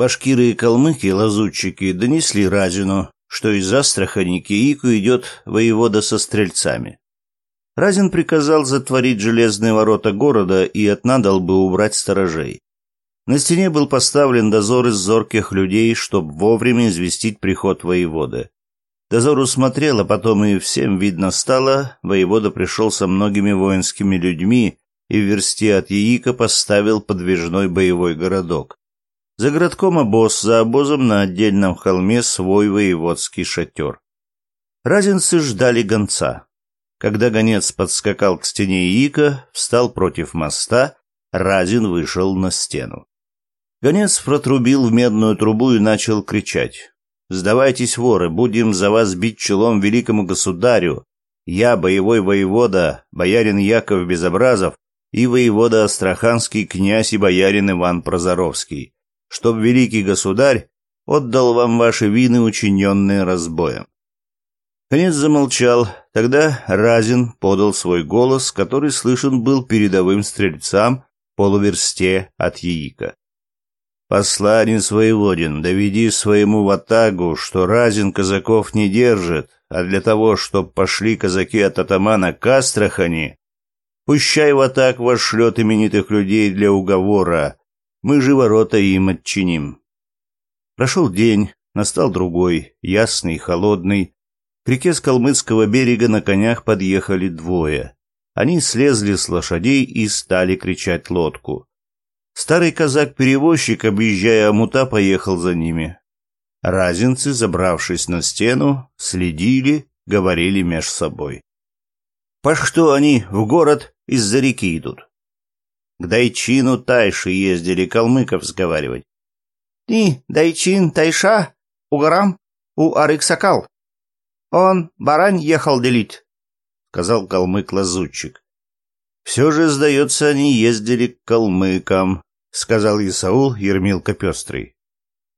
Башкиры и калмыки, лазутчики, донесли Разину, что из Астрахани к Яику идет воевода со стрельцами. Разин приказал затворить железные ворота города и от надолбы убрать сторожей. На стене был поставлен дозор из зорких людей, чтобы вовремя известить приход воеводы. Дозор усмотрел, а потом и всем видно стало, воевода пришел со многими воинскими людьми и в версте от Яика поставил подвижной боевой городок. За городком обоз, за обозом на отдельном холме свой воеводский шатер. Разинцы ждали гонца. Когда гонец подскакал к стене Ика, встал против моста, Разин вышел на стену. Гонец протрубил в медную трубу и начал кричать. «Сдавайтесь, воры, будем за вас бить челом великому государю. Я, боевой воевода, боярин Яков Безобразов и воевода Астраханский князь и боярин Иван Прозоровский чтоб великий государь отдал вам ваши вины, учиненные разбоем. Конец замолчал, тогда Разин подал свой голос, который слышен был передовым стрельцам полуверсте от яика. «Посланец воеводин, доведи своему ватагу, что Разин казаков не держит, а для того, чтоб пошли казаки от атамана к Астрахани, пущай ватаг ваш именитых людей для уговора, мы же ворота им отчиним. Прошел день, настал другой, ясный, холодный. К реке с калмыцкого берега на конях подъехали двое. Они слезли с лошадей и стали кричать лодку. Старый казак-перевозчик, объезжая Амута, поехал за ними. Разинцы, забравшись на стену, следили, говорили меж собой. «По что они в город из-за реки идут?» К Дайчину Тайши ездили калмыков сговаривать. Ни Дайчин Тайша у горам, у Арыксакал. Он барань ехал делить, — сказал калмык-лазутчик. Все же, сдается, они ездили к калмыкам, — сказал Исаул Ермилка Пестрый.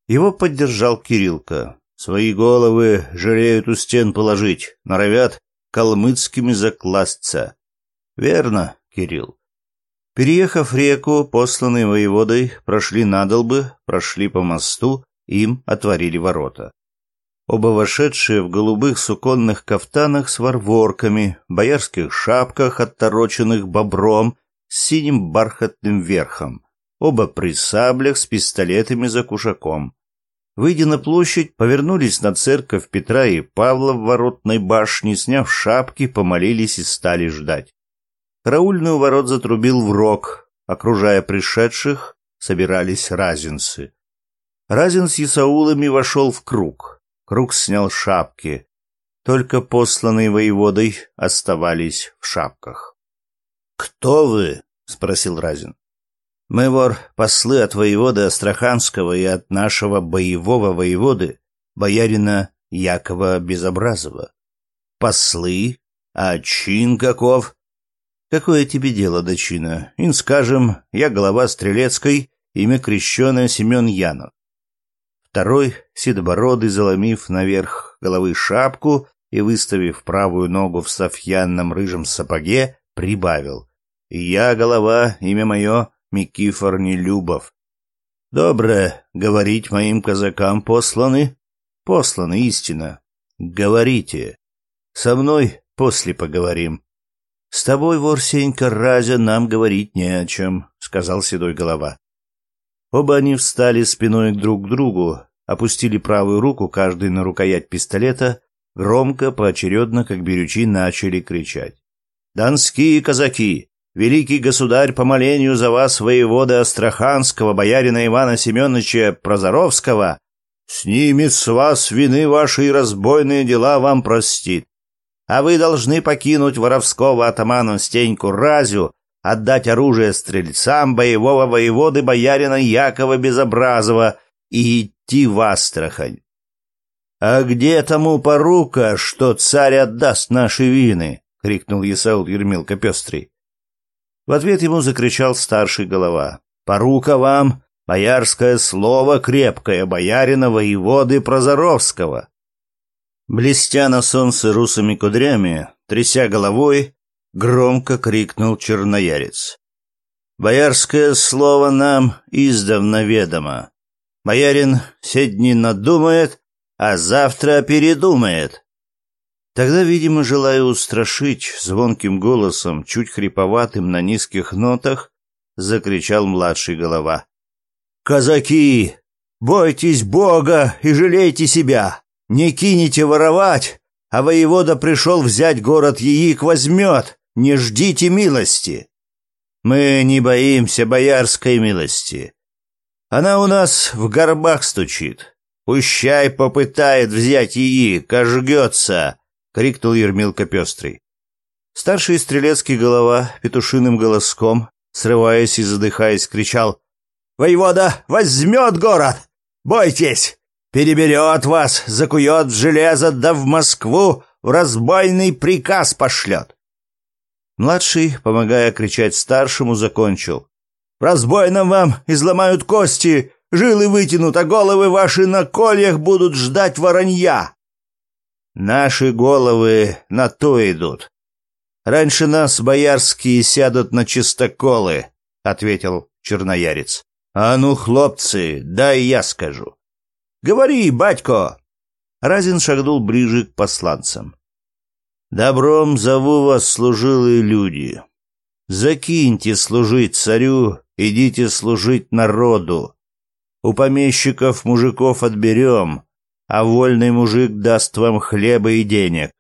Его поддержал Кирилка. Свои головы жалеют у стен положить, норовят калмыцкими закласться. Верно, Кирилл. Переехав реку, посланные воеводой прошли надолбы, прошли по мосту, им отворили ворота. Оба вошедшие в голубых суконных кафтанах с варворками, боярских шапках, оттороченных бобром, с синим бархатным верхом. Оба при саблях с пистолетами за кушаком. Выйдя на площадь, повернулись на церковь Петра и Павла в воротной башне, сняв шапки, помолились и стали ждать. Караульную ворот затрубил в рог. Окружая пришедших, собирались разинцы. Разин с Исаулами вошел в круг. Круг снял шапки. Только посланные воеводой оставались в шапках. «Кто вы?» — спросил Разин. «Мы, вор, послы от воеводы Астраханского и от нашего боевого воеводы, боярина Якова Безобразова». «Послы? А чин каков?» Какое тебе дело, дочина? Ин, скажем, я глава Стрелецкой, имя крещенное Семен Янов. Второй, седобородый, заломив наверх головы шапку и выставив правую ногу в софьянном рыжем сапоге, прибавил. Я голова, имя мое Микифор Нелюбов. Доброе, говорить моим казакам посланы? Посланы, истина. Говорите. Со мной после поговорим. «С тобой, Ворсенька, Разя, нам говорить не о чем», — сказал Седой Голова. Оба они встали спиной друг к другу, опустили правую руку, каждый на рукоять пистолета, громко, поочередно, как берючи, начали кричать. «Донские казаки! Великий государь по молению за вас, воевода Астраханского, боярина Ивана Семеновича Прозоровского, снимет с вас вины ваши разбойные дела, вам простит а вы должны покинуть воровского атамана Стеньку Разю, отдать оружие стрельцам боевого воеводы боярина Якова Безобразова и идти в Астрахань. «А где тому порука, что царь отдаст наши вины?» — крикнул Исаул Ермилка Пестрый. В ответ ему закричал старший голова. «Порука вам, боярское слово крепкое, боярина воеводы Прозоровского!» Блестя на солнце русыми кудрями, тряся головой, громко крикнул черноярец. «Боярское слово нам издавна ведомо. Боярин все дни надумает, а завтра передумает». Тогда, видимо, желая устрашить звонким голосом, чуть хриповатым на низких нотах, закричал младший голова. «Казаки, бойтесь Бога и жалейте себя! Не кинете воровать, а воевода пришел взять город Яик возьмет. Не ждите милости. Мы не боимся боярской милости. Она у нас в горбах стучит. Пущай попытает взять яик, ожгется, — крикнул Ермилка Пестрый. Старший стрелецкий голова петушиным голоском, срываясь и задыхаясь, кричал. — Воевода возьмет город! Бойтесь! переберет вас, закует железо, да в Москву разбойный приказ пошлет. Младший, помогая кричать старшему, закончил. «В разбойном вам изломают кости, жилы вытянут, а головы ваши на кольях будут ждать воронья!» «Наши головы на то идут. Раньше нас боярские сядут на чистоколы», — ответил черноярец. «А ну, хлопцы, дай я скажу. Говори, батько!» Разин шагнул ближе к посланцам. «Добром зову вас, служилые люди. Закиньте служить царю, идите служить народу. У помещиков мужиков отберем, а вольный мужик даст вам хлеба и денег.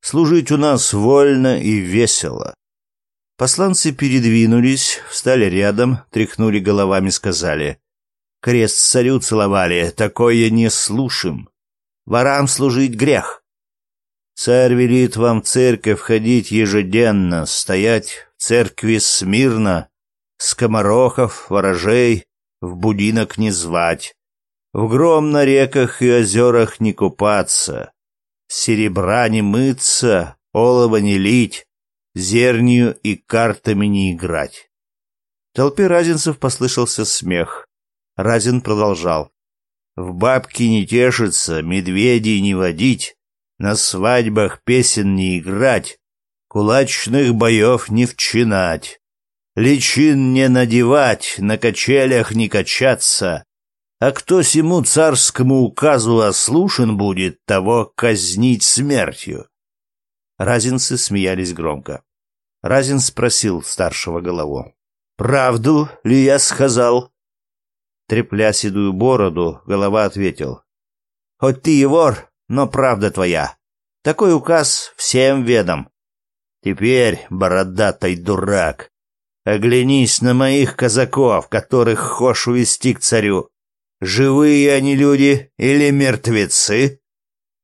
Служить у нас вольно и весело». Посланцы передвинулись, встали рядом, тряхнули головами, сказали Крест царю целовали, такое не слушаем. Ворам служить грех. Царь велит вам в церковь ходить ежеденно, стоять в церкви смирно, скоморохов, ворожей в будинок не звать, в гром на реках и озерах не купаться, серебра не мыться, олова не лить, зернию и картами не играть. В толпе разинцев послышался смех. Разин продолжал. «В бабки не тешиться, медведей не водить, на свадьбах песен не играть, кулачных боев не вчинать, личин не надевать, на качелях не качаться. А кто сему царскому указу ослушен будет, того казнить смертью». Разинцы смеялись громко. Разин спросил старшего голову. «Правду ли я сказал?» Трепля седую бороду, голова ответил. «Хоть ты и вор, но правда твоя. Такой указ всем ведом. Теперь, бородатый дурак, оглянись на моих казаков, которых хошь увести к царю. Живые они люди или мертвецы?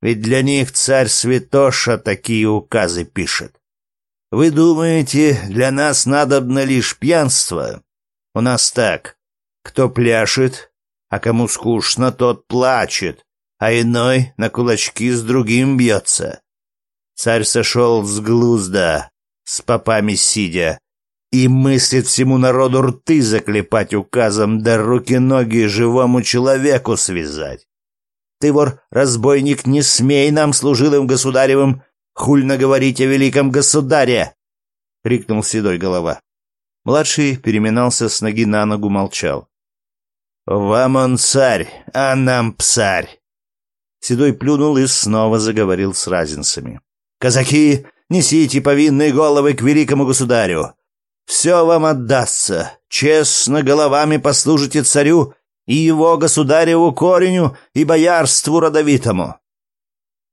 Ведь для них царь Святоша такие указы пишет. Вы думаете, для нас надобно лишь пьянство? У нас так. Кто пляшет, а кому скучно, тот плачет, а иной на кулачки с другим бьется. Царь сошел с глузда, с попами сидя, и мыслит всему народу рты заклепать указом, да руки-ноги живому человеку связать. Ты, вор, разбойник, не смей нам, служилым государевым, хульно говорить о великом государе! — крикнул седой голова. Младший переминался с ноги на ногу, молчал. «Вам он царь, а нам псарь!» Седой плюнул и снова заговорил с разинцами. «Казаки, несите повинные головы к великому государю! Все вам отдастся! Честно головами послужите царю и его государеву кореню и боярству родовитому!»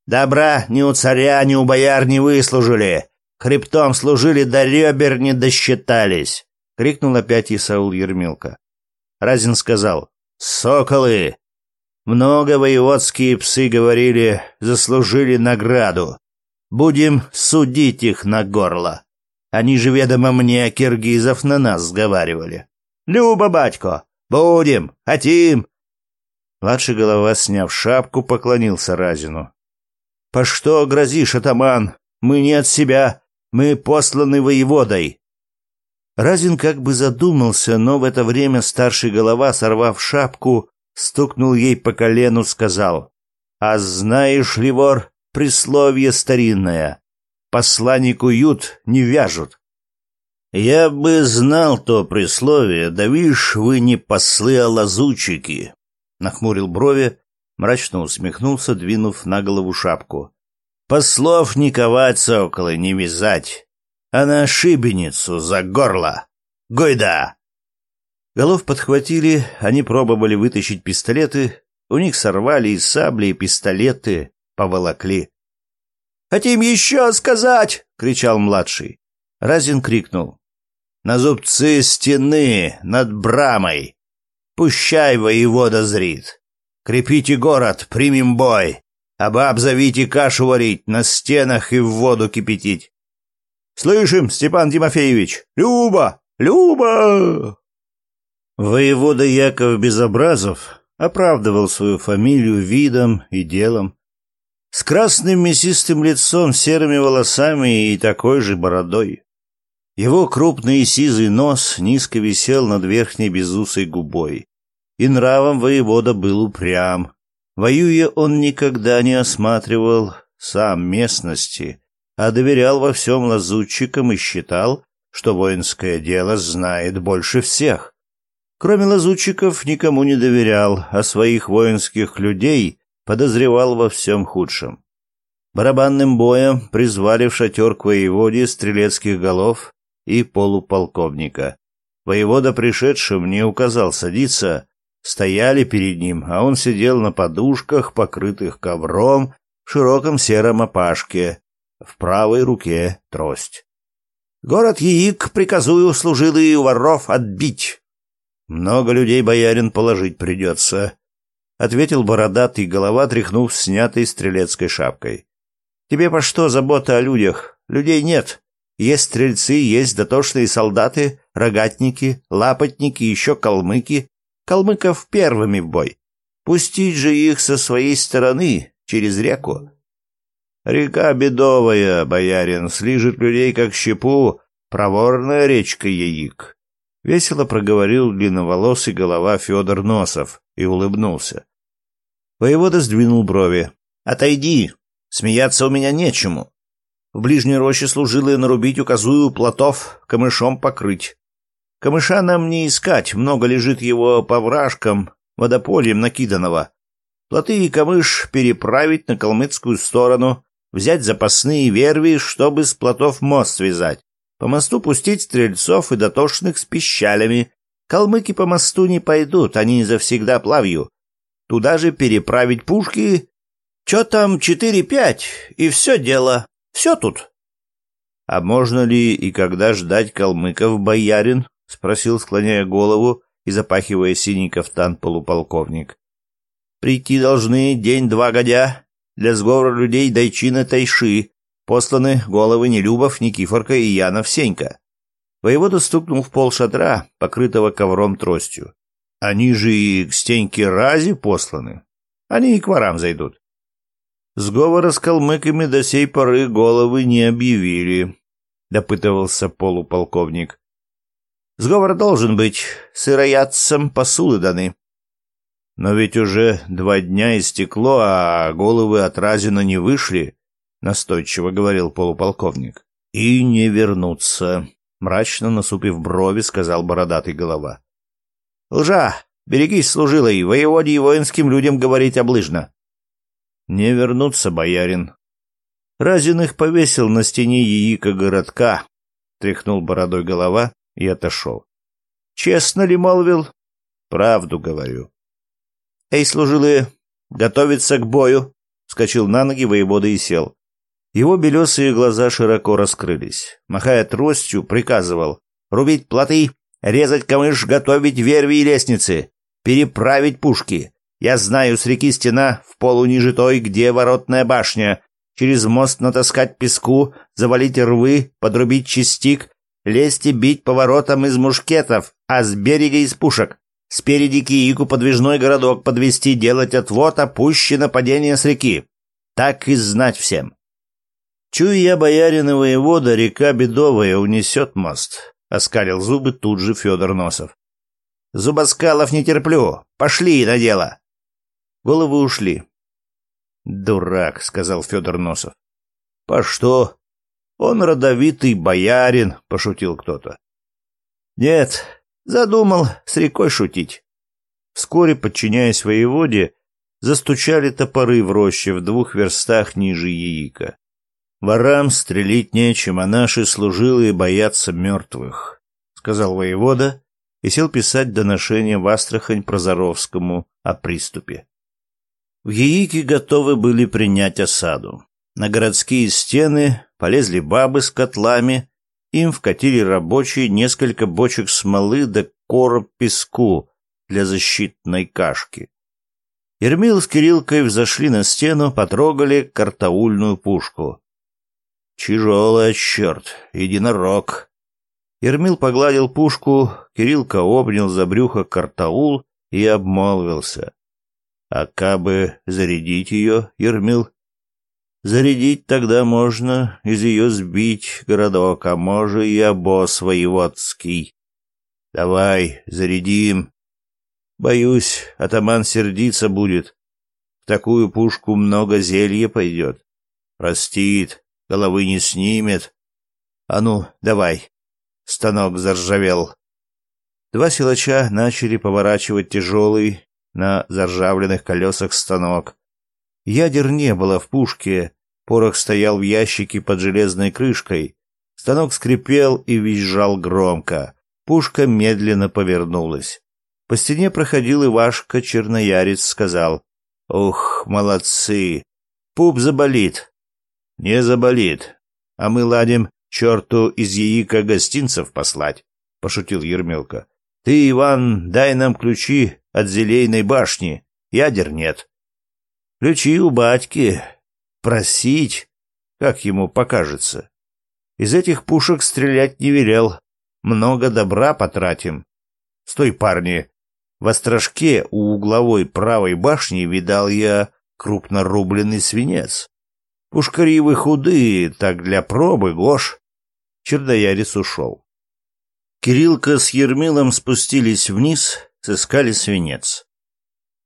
«Добра ни у царя, ни у бояр не выслужили! Хребтом служили, до ребер не досчитались!» — крикнул опять Исаул Ермилка. Разин сказал «Соколы!» Много воеводские псы говорили, заслужили награду. Будем судить их на горло. Они же, ведомо мне, киргизов на нас сговаривали. «Люба, батько! Будем! Хотим!» Младший голова, сняв шапку, поклонился Разину. «По что грозишь, атаман? Мы не от себя. Мы посланы воеводой. Разин как бы задумался, но в это время старший голова, сорвав шапку, стукнул ей по колену, сказал «А знаешь ли, вор, присловие старинное, посланнику ют не вяжут». «Я бы знал то присловие, да вишь, вы не послы, а лазучики», — нахмурил брови, мрачно усмехнулся, двинув на голову шапку. «Послов не коваться около, не вязать» а на шибеницу за горло. Гойда!» Голов подхватили, они пробовали вытащить пистолеты, у них сорвали и сабли, и пистолеты, поволокли. «Хотим еще сказать!» — кричал младший. Разин крикнул. «На зубцы стены над брамой! Пущай воевода зрит! Крепите город, примем бой! А баб зовите кашу варить, на стенах и в воду кипятить! «Слышим, Степан Тимофеевич! Люба! Люба!» Воевода Яков Безобразов оправдывал свою фамилию видом и делом. С красным мясистым лицом, серыми волосами и такой же бородой. Его крупный и сизый нос низко висел над верхней безусой губой. И нравом воевода был упрям. Воюя, он никогда не осматривал сам местности — а доверял во всем лазутчикам и считал, что воинское дело знает больше всех. Кроме лазутчиков никому не доверял, а своих воинских людей подозревал во всем худшем. Барабанным боем призвали в шатер к воеводе стрелецких голов и полуполковника. Воевода пришедшим не указал садиться, стояли перед ним, а он сидел на подушках, покрытых ковром, в широком сером опашке, в правой руке трость. Город Яик приказую служилые у воров отбить. Много людей боярин положить придется, — ответил бородатый голова, тряхнув снятой стрелецкой шапкой. — Тебе по что забота о людях? Людей нет. Есть стрельцы, есть дотошные солдаты, рогатники, лапотники, еще калмыки. Калмыков первыми в бой. Пустить же их со своей стороны через реку. Река бедовая, боярин, слижет людей как щепу, проворная речка яик. Весело проговорил длинноволосый голова Федор Носов и улыбнулся. Воевода сдвинул брови. «Отойди! Смеяться у меня нечему. В ближней роще служилые нарубить указую плотов, камышом покрыть. Камыша нам не искать, много лежит его по вражкам, водополем накиданного. Плоты и камыш переправить на калмыцкую сторону, взять запасные верви, чтобы с плотов мост связать, по мосту пустить стрельцов и дотошных с пищалями. Калмыки по мосту не пойдут, они завсегда плавью. Туда же переправить пушки. Чё там четыре-пять, и все дело, все тут. — А можно ли и когда ждать калмыков, боярин? — спросил, склоняя голову и запахивая синий кафтан полуполковник. — Прийти должны день-два годя, для сговора людей дайчины Тайши посланы головы Нелюбов, Никифорка и Янов Сенька. Воевода стукнул в пол шатра, покрытого ковром тростью. Они же и к Стеньке Рази посланы. Они и к ворам зайдут. Сговора с калмыками до сей поры головы не объявили, допытывался полуполковник. Сговор должен быть, сыроядцам посулы даны. Но ведь уже два дня истекло, а головы от Разина не вышли, настойчиво говорил полуполковник. И не вернуться, мрачно насупив брови, сказал бородатый голова. Лжа, берегись, служилый, воеводе и воинским людям говорить облыжно. Не вернуться, боярин. Разин их повесил на стене яика городка, тряхнул бородой голова и отошел. Честно ли молвил? Правду говорю. «Эй, служилые, готовиться к бою!» Вскочил на ноги воевода и сел. Его белесые глаза широко раскрылись. Махая тростью, приказывал «Рубить плоты, резать камыш, готовить верви и лестницы, переправить пушки. Я знаю, с реки стена, в полу ниже той, где воротная башня. Через мост натаскать песку, завалить рвы, подрубить частик, лезть и бить по воротам из мушкетов, а с берега из пушек. Спереди Киику подвижной городок подвести, делать отвод, а опущено падение с реки. Так и знать всем. Чую я, боярин и воевода, река бедовая унесет мост. Оскалил зубы тут же Федор Носов. Зубоскалов не терплю. Пошли на дело. Головы ушли. Дурак, сказал Федор Носов. По что? Он родовитый боярин, пошутил кто-то. Нет, Задумал с рекой шутить. Вскоре, подчиняясь воеводе, застучали топоры в роще в двух верстах ниже яика. Ворам стрелить нечем, а наши служилые боятся мертвых, — сказал воевода и сел писать доношение в Астрахань Прозоровскому о приступе. В Яике готовы были принять осаду. На городские стены полезли бабы с котлами им вкатили рабочие несколько бочек смолы до короб песку для защитной кашки. Ермил с Кириллкой взошли на стену, потрогали картаульную пушку. «Тяжелая, черт! Единорог!» Ермил погладил пушку, Кириллка обнял за брюхо картаул и обмолвился. «А кабы зарядить ее, Ермил, Зарядить тогда можно, из ее сбить городок, а может и обоз воеводский. Давай, зарядим. Боюсь, атаман сердиться будет. В такую пушку много зелья пойдет. Простит, головы не снимет. А ну, давай. Станок заржавел. Два силача начали поворачивать тяжелый на заржавленных колесах станок Ядер не было в пушке, порох стоял в ящике под железной крышкой. Станок скрипел и визжал громко. Пушка медленно повернулась. По стене проходил Ивашка Черноярец, сказал. «Ух, молодцы! Пуп заболит!» «Не заболит. А мы ладим черту из яика гостинцев послать», — пошутил Ермелка. «Ты, Иван, дай нам ключи от зелейной башни. Ядер нет. Ключи у батьки. Просить, как ему покажется. Из этих пушек стрелять не велел. Много добра потратим. Стой, парни. В острожке у угловой правой башни видал я крупно рубленый свинец. Пушкари вы худые, так для пробы, Гош. Черноярец ушел. Кириллка с Ермилом спустились вниз, сыскали свинец.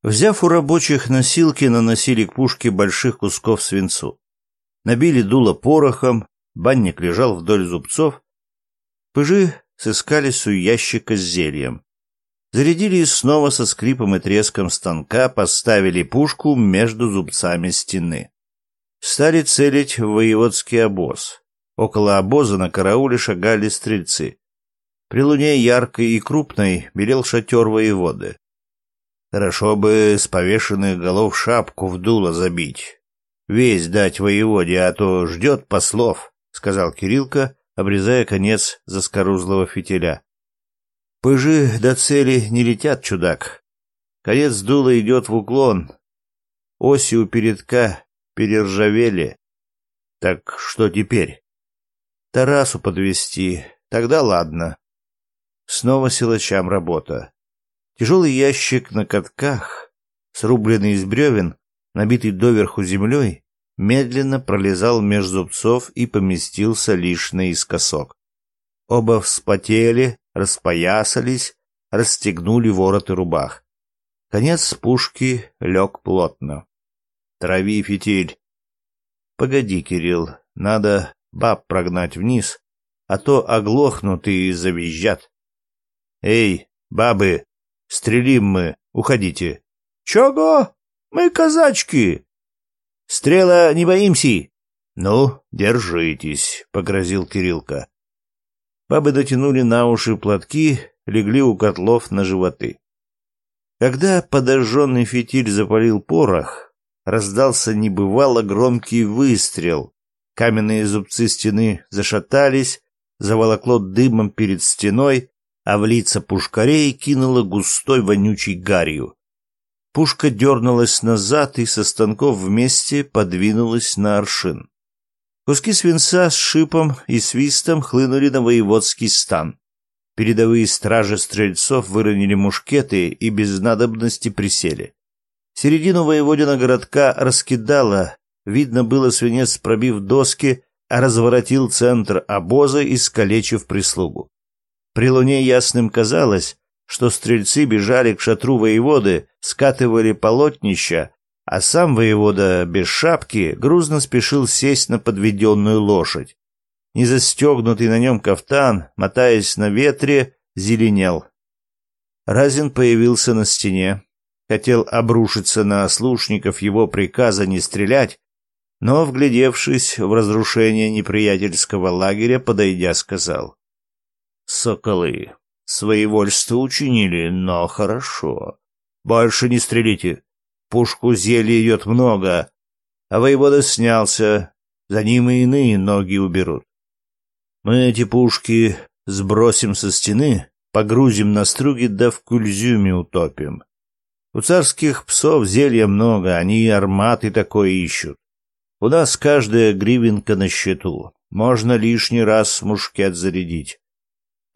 Взяв у рабочих носилки, наносили к пушке больших кусков свинцу. Набили дуло порохом, банник лежал вдоль зубцов. Пыжи сыскались у ящика с зельем. Зарядили и снова со скрипом и треском станка поставили пушку между зубцами стены. Стали целить в воеводский обоз. Около обоза на карауле шагали стрельцы. При луне яркой и крупной белел шатер воеводы. Хорошо бы с повешенных голов шапку в дуло забить. Весь дать воеводе, а то ждет послов, — сказал Кириллка, обрезая конец заскорузлого фитиля. Пыжи до цели не летят, чудак. Конец дула идет в уклон. Оси у передка перержавели. Так что теперь? Тарасу подвести, тогда ладно. Снова силачам работа. Тяжелый ящик на катках, срубленный из бревен, набитый доверху землей, медленно пролезал между зубцов и поместился лишь наискосок. Оба вспотели, распоясались, расстегнули вороты рубах. Конец пушки лег плотно. «Трави фитиль!» «Погоди, Кирилл, надо баб прогнать вниз, а то оглохнут и завизжат». «Эй, бабы, Стрелим мы, уходите. Чего? Мы казачки. Стрела не боимся. Ну, держитесь, погрозил Кирилка. Бабы дотянули на уши платки, легли у котлов на животы. Когда подожженный фитиль запалил порох, раздался небывало громкий выстрел. Каменные зубцы стены зашатались, заволокло дымом перед стеной, а в лица пушкарей кинула густой вонючей гарью. Пушка дернулась назад и со станков вместе подвинулась на аршин. Куски свинца с шипом и свистом хлынули на воеводский стан. Передовые стражи стрельцов выронили мушкеты и без надобности присели. Середину воеводина городка раскидало, видно было свинец пробив доски, а разворотил центр обоза, искалечив прислугу. При луне ясным казалось, что стрельцы бежали к шатру воеводы, скатывали полотнища, а сам воевода без шапки грузно спешил сесть на подведенную лошадь. Незастегнутый на нем кафтан, мотаясь на ветре, зеленел. Разин появился на стене, хотел обрушиться на слушников его приказа не стрелять, но, вглядевшись в разрушение неприятельского лагеря, подойдя, сказал. Соколы, своевольство учинили, но хорошо. Больше не стрелите. Пушку зелья идет много. А воевода снялся. За ним и иные ноги уберут. Мы эти пушки сбросим со стены, погрузим на струги да в кульзюме утопим. У царских псов зелья много, они и арматы такое ищут. У нас каждая гривенка на счету. Можно лишний раз мушкет зарядить.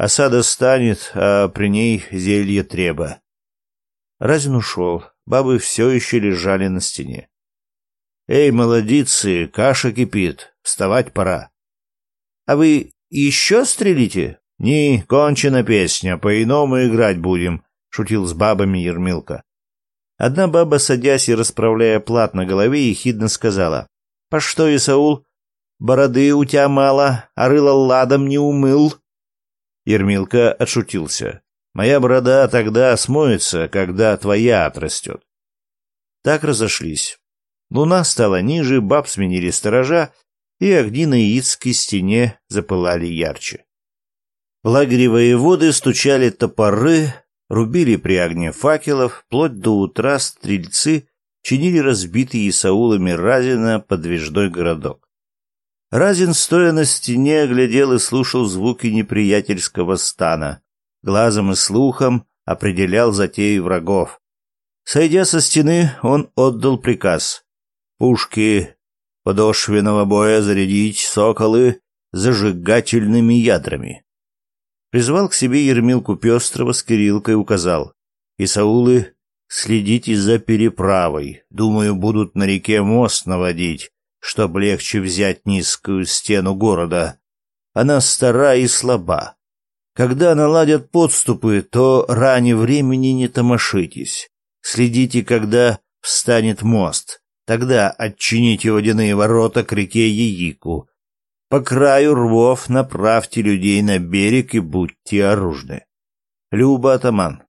Осада станет, а при ней зелье треба. Разин ушел. Бабы все еще лежали на стене. «Эй, молодицы, каша кипит. Вставать пора». «А вы еще стрелите?» «Не, кончена песня, по-иному играть будем», — шутил с бабами Ермилка. Одна баба, садясь и расправляя плат на голове, ехидно сказала. «По что, Исаул? Бороды у тебя мало, а рыло ладом не умыл». Ермилка отшутился. «Моя борода тогда смоется, когда твоя отрастет». Так разошлись. Луна стала ниже, баб сменили сторожа, и огни на яицкой стене запылали ярче. В лагере воеводы стучали топоры, рубили при огне факелов, вплоть до утра стрельцы чинили разбитый Исаулами Разина подвижной городок. Разин, стоя на стене, глядел и слушал звуки неприятельского стана. Глазом и слухом определял затеи врагов. Сойдя со стены, он отдал приказ. Пушки подошвенного боя зарядить соколы зажигательными ядрами. Призвал к себе Ермилку Пестрова с Кирилкой указал. и Саулы следите за переправой. Думаю, будут на реке мост наводить чтобы легче взять низкую стену города. Она стара и слаба. Когда наладят подступы, то ранее времени не томошитесь. Следите, когда встанет мост. Тогда отчините водяные ворота к реке Яику. По краю рвов направьте людей на берег и будьте оружны. Люба атаман.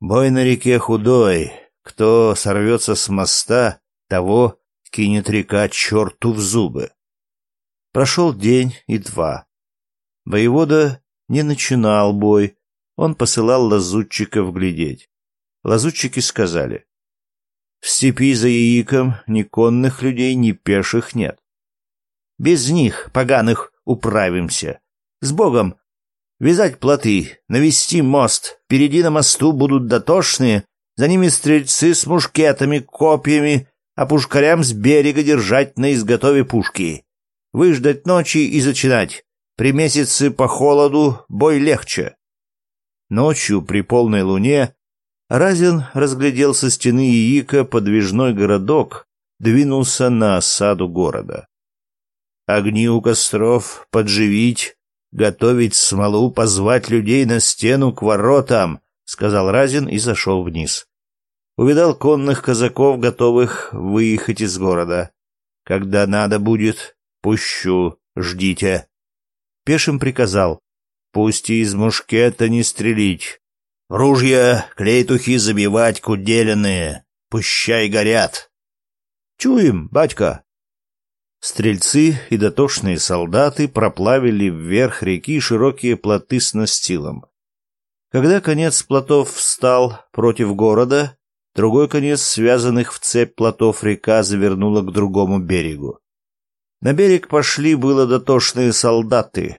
Бой на реке худой. Кто сорвется с моста, того кинет река черту в зубы. Прошел день и два. Воевода не начинал бой, он посылал лазутчиков глядеть. Лазутчики сказали, «В степи за яиком ни конных людей, ни пеших нет. Без них, поганых, управимся. С Богом! Вязать плоты, навести мост, впереди на мосту будут дотошные, за ними стрельцы с мушкетами, копьями, а пушкарям с берега держать на изготове пушки. Выждать ночи и зачинать. При месяце по холоду бой легче. Ночью при полной луне Разин разглядел со стены Яика подвижной городок, двинулся на осаду города. Огни у костров подживить, готовить смолу, позвать людей на стену к воротам, сказал Разин и зашел вниз увидал конных казаков, готовых выехать из города. Когда надо будет, пущу, ждите. Пешим приказал, пусть и из мушкета не стрелить. Ружья, клейтухи забивать куделенные, пущай горят. Чуем, батька. Стрельцы и дотошные солдаты проплавили вверх реки широкие плоты с настилом. Когда конец плотов встал против города, Другой конец связанных в цепь плотов река завернула к другому берегу. На берег пошли было дотошные солдаты.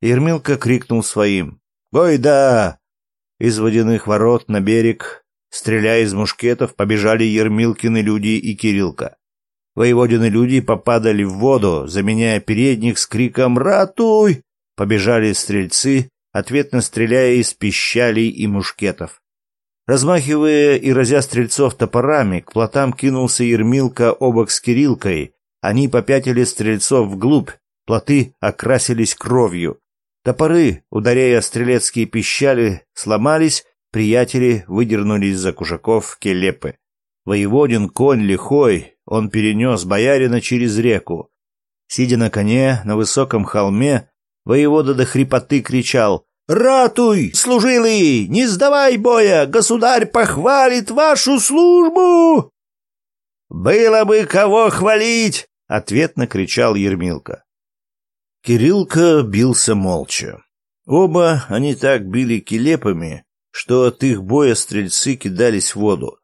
Ермилка крикнул своим "Бой да!" Из водяных ворот на берег, стреляя из мушкетов, побежали Ермилкины люди и Кирилка. Воеводины люди попадали в воду, заменяя передних с криком «Ратуй!» Побежали стрельцы, ответно стреляя из пищалей и мушкетов. Размахивая и разя стрельцов топорами, к плотам кинулся Ермилка обок с Кирилкой. Они попятили стрельцов вглубь, плоты окрасились кровью. Топоры, ударяя стрелецкие пищали, сломались, приятели выдернулись за кушаков келепы. Воеводин конь лихой, он перенес боярина через реку. Сидя на коне на высоком холме, воевода до хрипоты кричал Ратуй, служилый, не сдавай боя, государь похвалит вашу службу!» «Было бы кого хвалить!» — ответно кричал Ермилка. Кирилка бился молча. Оба они так били килепами, что от их боя стрельцы кидались в воду.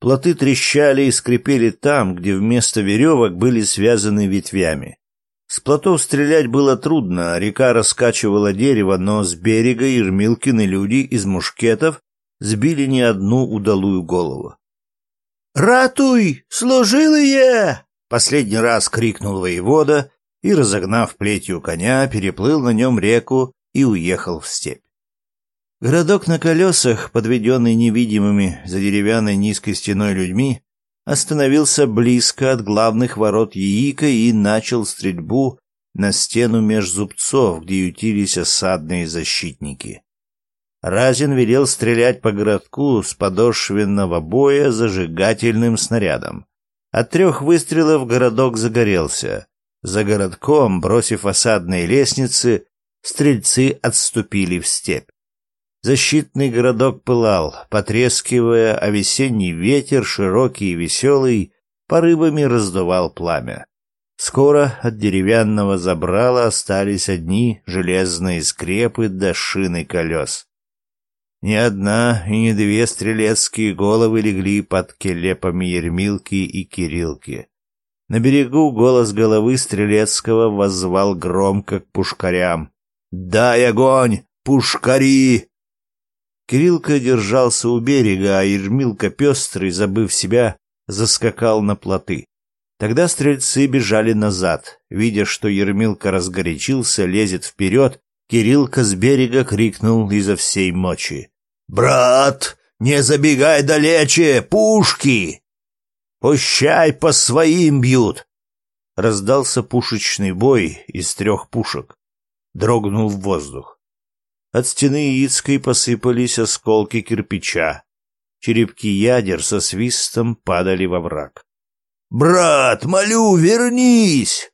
Плоты трещали и скрипели там, где вместо веревок были связаны ветвями. С плотов стрелять было трудно, а река раскачивала дерево, но с берега Ермилкины люди из мушкетов сбили не одну удалую голову. «Ратуй, служилые!» — последний раз крикнул воевода и, разогнав плетью коня, переплыл на нем реку и уехал в степь. Городок на колесах, подведенный невидимыми за деревянной низкой стеной людьми, остановился близко от главных ворот Яика и начал стрельбу на стену меж зубцов, где ютились осадные защитники. Разин велел стрелять по городку с подошвенного боя зажигательным снарядом. От трех выстрелов городок загорелся. За городком, бросив осадные лестницы, стрельцы отступили в степь. Защитный городок пылал, потрескивая, а весенний ветер, широкий и веселый, порывами раздувал пламя. Скоро от деревянного забрала остались одни железные скрепы до шины колес. Ни одна и ни две стрелецкие головы легли под келепами Ермилки и Кирилки. На берегу голос головы Стрелецкого воззвал громко к пушкарям. «Дай огонь! Пушкари! Кириллка держался у берега, а Ермилка пестрый, забыв себя, заскакал на плоты. Тогда стрельцы бежали назад. Видя, что Ермилка разгорячился, лезет вперед, Кириллка с берега крикнул изо всей мочи. «Брат, не забегай далече! Пушки!» «Пущай по своим бьют!» Раздался пушечный бой из трех пушек. Дрогнул в воздух. От стены Яицкой посыпались осколки кирпича. Черепки ядер со свистом падали во враг. «Брат, молю, вернись!»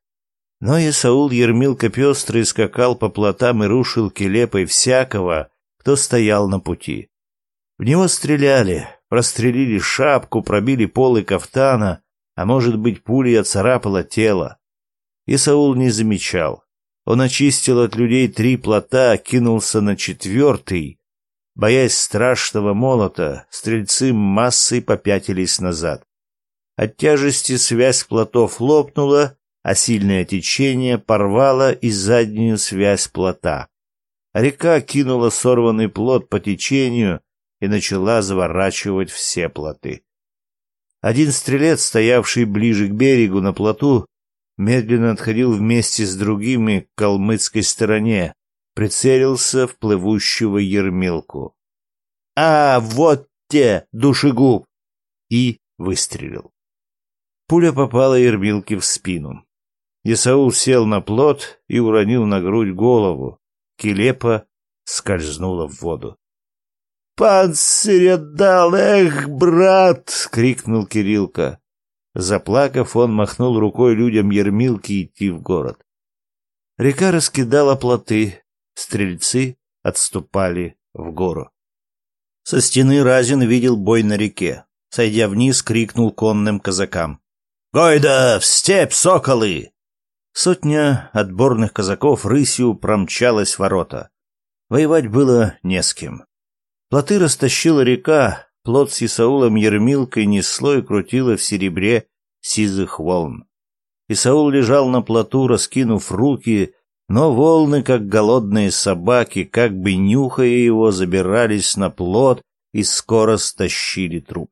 Но Исаул Ермилка пестрый скакал по плотам и рушил келепой всякого, кто стоял на пути. В него стреляли, прострелили шапку, пробили полы кафтана, а может быть, пуля оцарапала тело. Исаул не замечал. Он очистил от людей три плота, кинулся на четвертый. Боясь страшного молота, стрельцы массой попятились назад. От тяжести связь плотов лопнула, а сильное течение порвало и заднюю связь плота. Река кинула сорванный плот по течению и начала заворачивать все плоты. Один стрелец, стоявший ближе к берегу на плоту, медленно отходил вместе с другими к калмыцкой стороне, прицелился в плывущего ермилку. «А, вот те, душегуб!» и выстрелил. Пуля попала Ермилке в спину. Исаул сел на плот и уронил на грудь голову. Келепа скользнула в воду. «Панцирь отдал! Эх, брат!» — крикнул Кирилка. Заплакав, он махнул рукой людям Ермилки идти в город. Река раскидала плоты, стрельцы отступали в гору. Со стены Разин видел бой на реке. Сойдя вниз, крикнул конным казакам. «Гойда! В степь, соколы!» Сотня отборных казаков рысью промчалась ворота. Воевать было не с кем. Плоты растащила река, Плод с Исаулом Ермилкой несло и крутило в серебре сизых волн. Исаул лежал на плоту, раскинув руки, но волны, как голодные собаки, как бы нюхая его, забирались на плот и скоро стащили труп.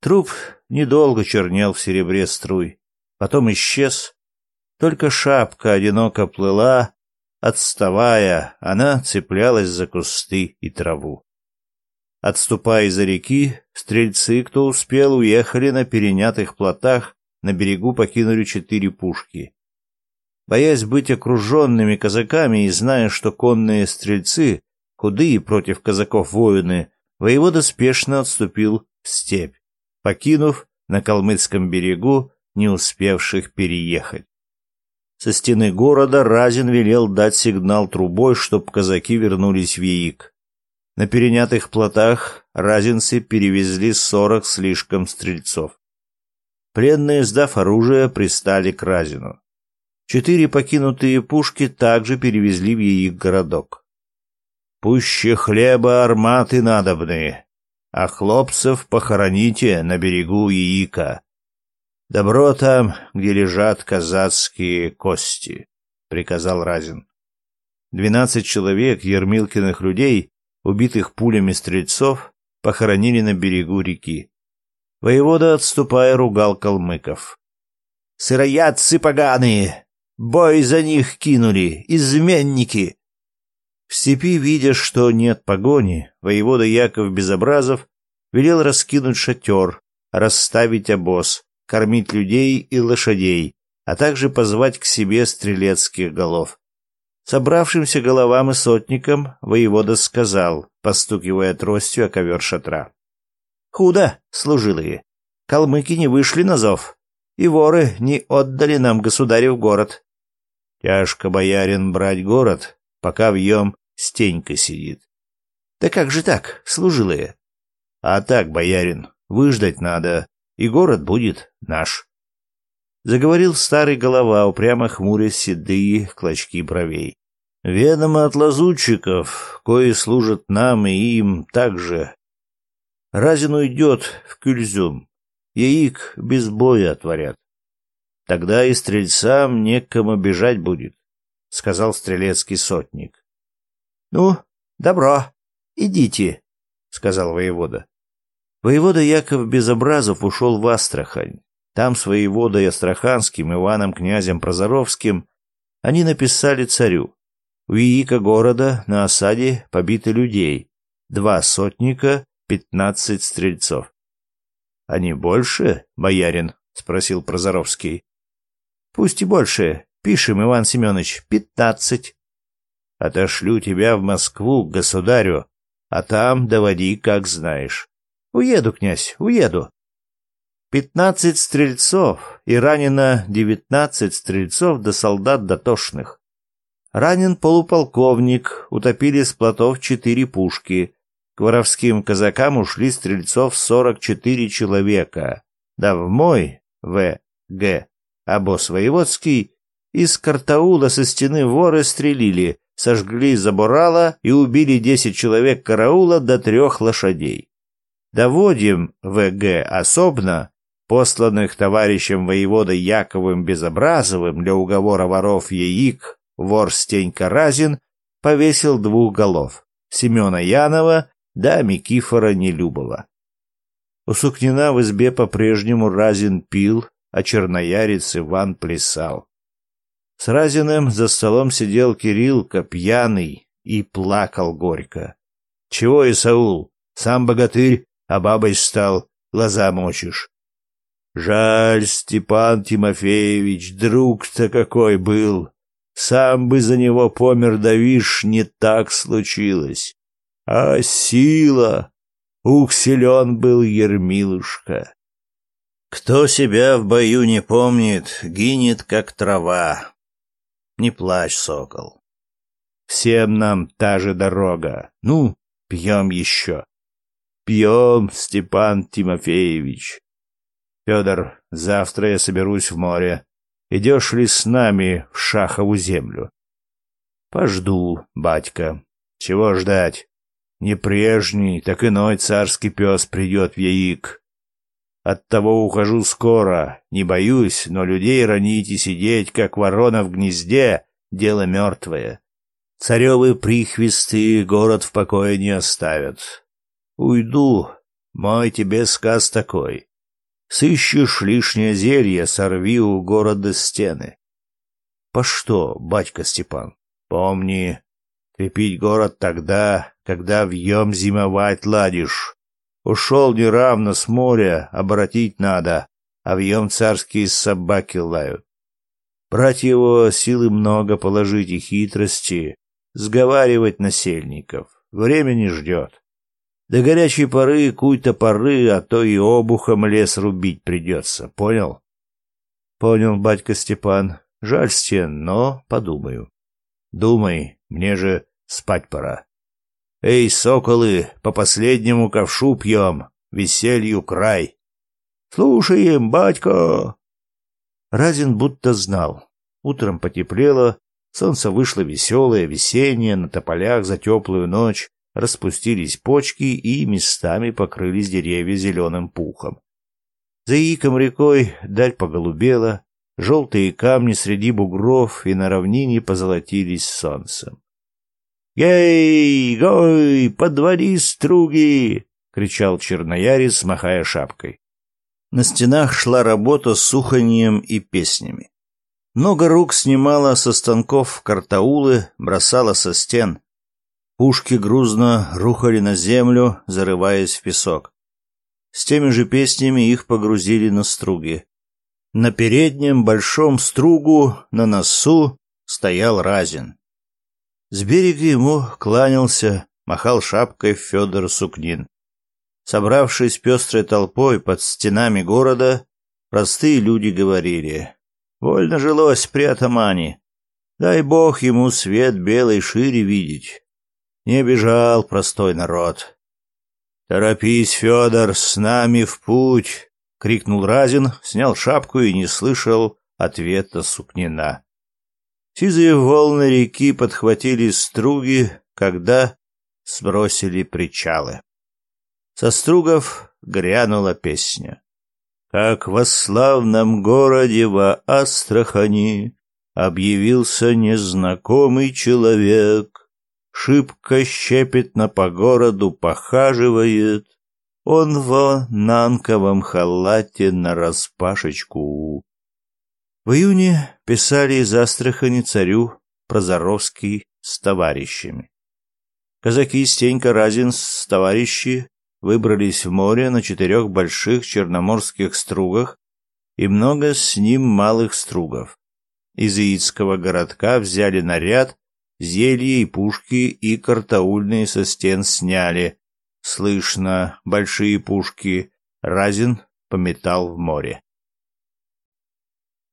Труп недолго чернел в серебре струй, потом исчез. Только шапка одиноко плыла, отставая, она цеплялась за кусты и траву. Отступая за реки, стрельцы, кто успел, уехали на перенятых плотах, на берегу покинули четыре пушки. Боясь быть окруженными казаками и зная, что конные стрельцы, худые против казаков воины, воевода спешно отступил в степь, покинув на Калмыцком берегу не успевших переехать. Со стены города Разин велел дать сигнал трубой, чтоб казаки вернулись в яик. На перенятых плотах разинцы перевезли сорок слишком стрельцов. Пленные, сдав оружие, пристали к Разину. Четыре покинутые пушки также перевезли в их городок. «Пуще хлеба арматы надобны, а хлопцев похороните на берегу Яика. Добро там, где лежат казацкие кости», — приказал Разин. Двенадцать человек, ермилкиных людей, убитых пулями стрельцов, похоронили на берегу реки. Воевода, отступая, ругал калмыков. «Сыроядцы поганые! Бой за них кинули! Изменники!» В степи, видя, что нет погони, воевода Яков Безобразов велел раскинуть шатер, расставить обоз, кормить людей и лошадей, а также позвать к себе стрелецких голов. Собравшимся головам и сотникам воевода сказал, постукивая тростью о ковер шатра. «Худо, служилые! Калмыки не вышли на зов, и воры не отдали нам государев город. Тяжко, боярин, брать город, пока в стенька сидит. Да как же так, служилые? А так, боярин, выждать надо, и город будет наш заговорил старый голова, упрямо хмуря седые клочки бровей. «Ведомо от лазутчиков, кои служат нам и им также. Разин уйдет в Кюльзюм, яик без боя отворят. Тогда и стрельцам некому бежать будет», — сказал стрелецкий сотник. «Ну, добро, идите», — сказал воевода. Воевода Яков Безобразов ушел в Астрахань. Там свои воды и Астраханским, Иваном князем Прозоровским они написали царю. У Яика города на осаде побиты людей, два сотника, пятнадцать стрельцов. — Они больше, боярин? — спросил Прозоровский. — Пусть и больше. Пишем, Иван Семенович, пятнадцать. — Отошлю тебя в Москву к государю, а там доводи, как знаешь. — Уеду, князь, уеду. 15 стрельцов и ранено 19 стрельцов до солдат дотошных. Ранен полуполковник, утопили с плотов 4 пушки. К воровским казакам ушли стрельцов 44 человека. Да в мой В. Г. обоз воеводский из картаула со стены воры стрелили, сожгли забурала и убили 10 человек караула до трех лошадей. Доводим В Г особно посланных товарищем воеводой Яковым Безобразовым для уговора воров яик, вор Стенька Разин, повесил двух голов — Семена Янова да Микифора Нелюбова. У Сукнина в избе по-прежнему Разин пил, а черноярец Иван плясал. С Разиным за столом сидел Кириллка, пьяный, и плакал горько. — Чего, Исаул, сам богатырь, а бабой стал, глаза мочишь. Жаль, Степан Тимофеевич, друг-то какой был. Сам бы за него помер, да вишь, не так случилось. А сила! Ух, силен был Ермилушка. Кто себя в бою не помнит, гинет, как трава. Не плачь, сокол. Всем нам та же дорога. Ну, пьем еще. Пьем, Степан Тимофеевич. Федор, завтра я соберусь в море. Идешь ли с нами в Шахову землю? Пожду, батька. Чего ждать? Не прежний, так иной царский пес придет в яик. Оттого ухожу скоро, не боюсь, но людей ранить и сидеть, как ворона в гнезде, дело мертвое. Царевы прихвисты город в покое не оставят. Уйду, мой тебе сказ такой. Сыщешь лишнее зелье, сорви у города стены. По что, батька Степан? Помни, крепить город тогда, когда вьем зимовать ладишь. Ушел неравно с моря, обратить надо, а вьем царские собаки лают. Брать его силы много положить и хитрости, сговаривать насельников. Время не ждет. До горячей поры, куй-то поры, а то и обухом лес рубить придется, понял? Понял, батька Степан. Жаль стен, но подумаю. Думай, мне же спать пора. Эй, соколы, по последнему ковшу пьем, веселью край. Слушаем, батько. Разин будто знал. Утром потеплело, солнце вышло веселое, весеннее, на тополях за теплую ночь распустились почки и местами покрылись деревья зеленым пухом. За яиком рекой даль поголубела, желтые камни среди бугров и на равнине позолотились солнцем. «Ей, гой, подвори струги!» — кричал черноярец, махая шапкой. На стенах шла работа с суханьем и песнями. Много рук снимала со станков картаулы, бросала со стен. Пушки грузно рухали на землю, зарываясь в песок. С теми же песнями их погрузили на струги. На переднем большом стругу на носу стоял Разин. С берега ему кланялся, махал шапкой Федор Сукнин. Собравшись пестрой толпой под стенами города, простые люди говорили «Вольно жилось при атамане. Дай бог ему свет белый шире видеть». Не бежал простой народ. «Торопись, Федор, с нами в путь!» — крикнул Разин, снял шапку и не слышал ответа Сукнина. Сизые волны реки подхватили струги, когда сбросили причалы. Со стругов грянула песня. Как во славном городе во Астрахани объявился незнакомый человек, шибко щепетно по городу похаживает. Он в нанковом халате на распашечку. В июне писали из Астрахани царю Прозоровский с товарищами. Казаки Стенька Разин с товарищи выбрались в море на четырех больших черноморских стругах и много с ним малых стругов. Из яицкого городка взяли наряд Зелье и пушки и картаульные со стен сняли. Слышно, большие пушки. Разин пометал в море.